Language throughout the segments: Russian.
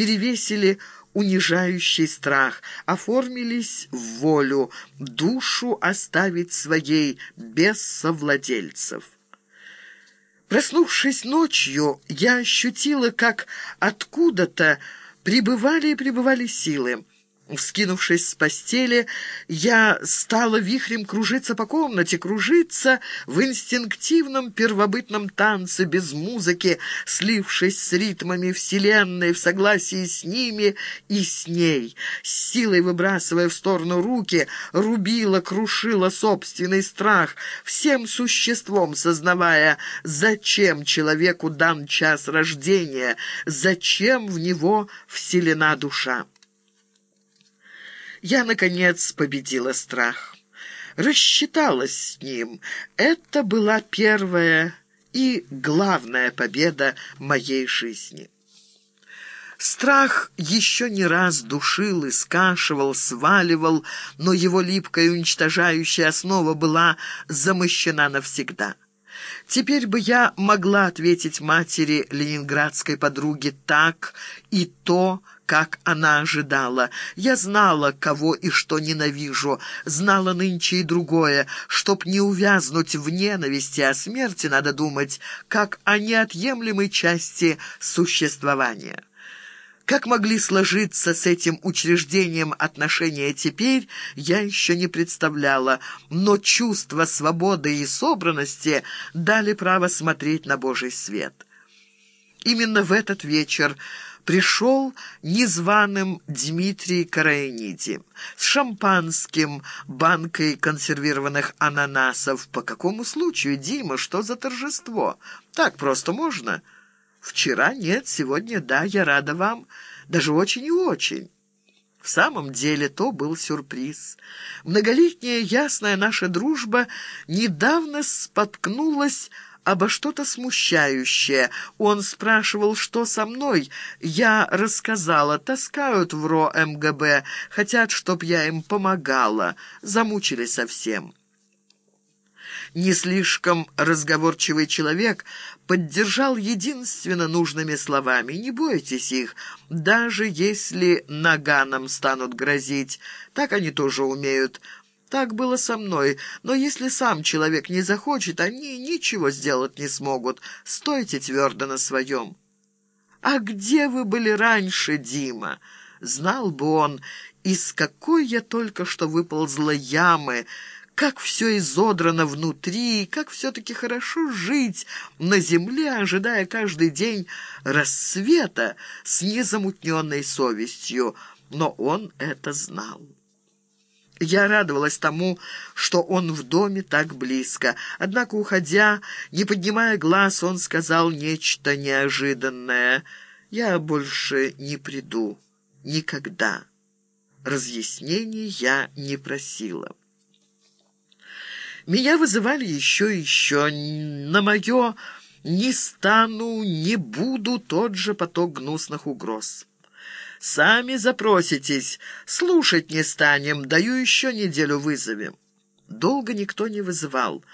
перевесили унижающий страх, оформились в волю, душу оставить своей без совладельцев. Проснувшись ночью, я ощутила, как откуда-то прибывали и прибывали силы. Вскинувшись с постели, я стала вихрем кружиться по комнате, кружиться в инстинктивном первобытном танце, без музыки, слившись с ритмами Вселенной, в согласии с ними и с ней. С силой выбрасывая в сторону руки, рубила, крушила собственный страх, всем существом сознавая, зачем человеку дан час рождения, зачем в него вселена душа. Я, наконец, победила страх. Рассчиталась с ним. Это была первая и главная победа моей жизни. Страх еще не раз душил и скашивал, сваливал, но его липкая уничтожающая основа была замощена навсегда. Теперь бы я могла ответить матери ленинградской подруги так и то, как она ожидала. Я знала, кого и что ненавижу, знала нынче и другое. Чтоб не увязнуть в ненависти о смерти, надо думать, как о неотъемлемой части существования. Как могли сложиться с этим учреждением отношения теперь, я еще не представляла, но чувство свободы и собранности дали право смотреть на Божий свет. Именно в этот вечер пришел незваным Дмитрий Караениди с шампанским, банкой консервированных ананасов. По какому случаю, Дима, что за торжество? Так просто можно? Вчера нет, сегодня да, я рада вам, даже очень и очень. В самом деле то был сюрприз. Многолетняя ясная наша дружба недавно споткнулась обо что-то смущающее. Он спрашивал, что со мной. Я рассказала, таскают в РО МГБ, хотят, чтоб я им помогала. Замучили совсем. Не слишком разговорчивый человек поддержал единственно нужными словами. «Не бойтесь их, даже если наганом станут грозить. Так они тоже умеют». Так было со мной, но если сам человек не захочет, они ничего сделать не смогут. Стойте твердо на своем. А где вы были раньше, Дима? Знал бы он, из какой я только что выползла ямы, как все изодрано внутри, как все-таки хорошо жить на земле, ожидая каждый день рассвета с незамутненной совестью. Но он это знал. Я радовалась тому, что он в доме так близко. Однако, уходя, не поднимая глаз, он сказал нечто неожиданное. «Я больше не приду. Никогда». Разъяснений я не просила. Меня вызывали еще и еще. На мое «не стану, не буду» тот же поток гнусных угроз. Сами запроситесь, слушать не станем, даю еще неделю вызовем. Долго никто не вызывал.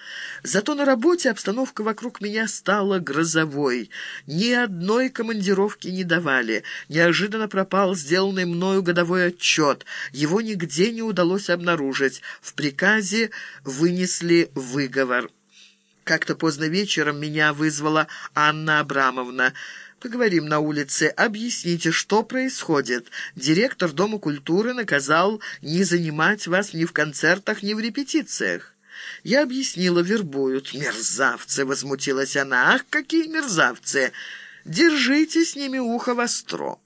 Зато на работе обстановка вокруг меня стала грозовой. Ни одной командировки не давали. Неожиданно пропал сделанный мною годовой отчет. Его нигде не удалось обнаружить. В приказе вынесли выговор. Как-то поздно вечером меня вызвала Анна Абрамовна. Поговорим на улице. Объясните, что происходит. Директор Дома культуры наказал не занимать вас ни в концертах, ни в репетициях. Я объяснила, вербуют. «Мерзавцы!» — возмутилась она. «Ах, какие мерзавцы! Держите с ними ухо востро!»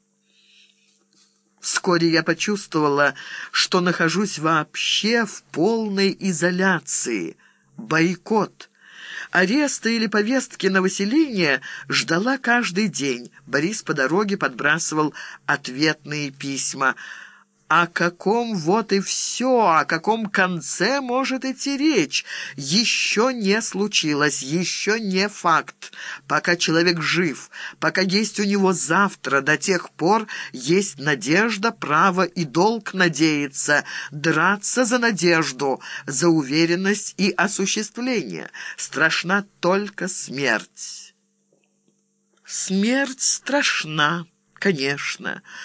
Вскоре я почувствовала, что нахожусь вообще в полной изоляции. Бойкот. Ареста или повестки на выселение ждала каждый день. Борис по дороге подбрасывал ответные письма – о каком вот и все, о каком конце может идти речь, еще не случилось, еще не факт. Пока человек жив, пока есть у него завтра, до тех пор есть надежда, право и долг надеяться, драться за надежду, за уверенность и осуществление. Страшна только смерть. Смерть страшна Конечно,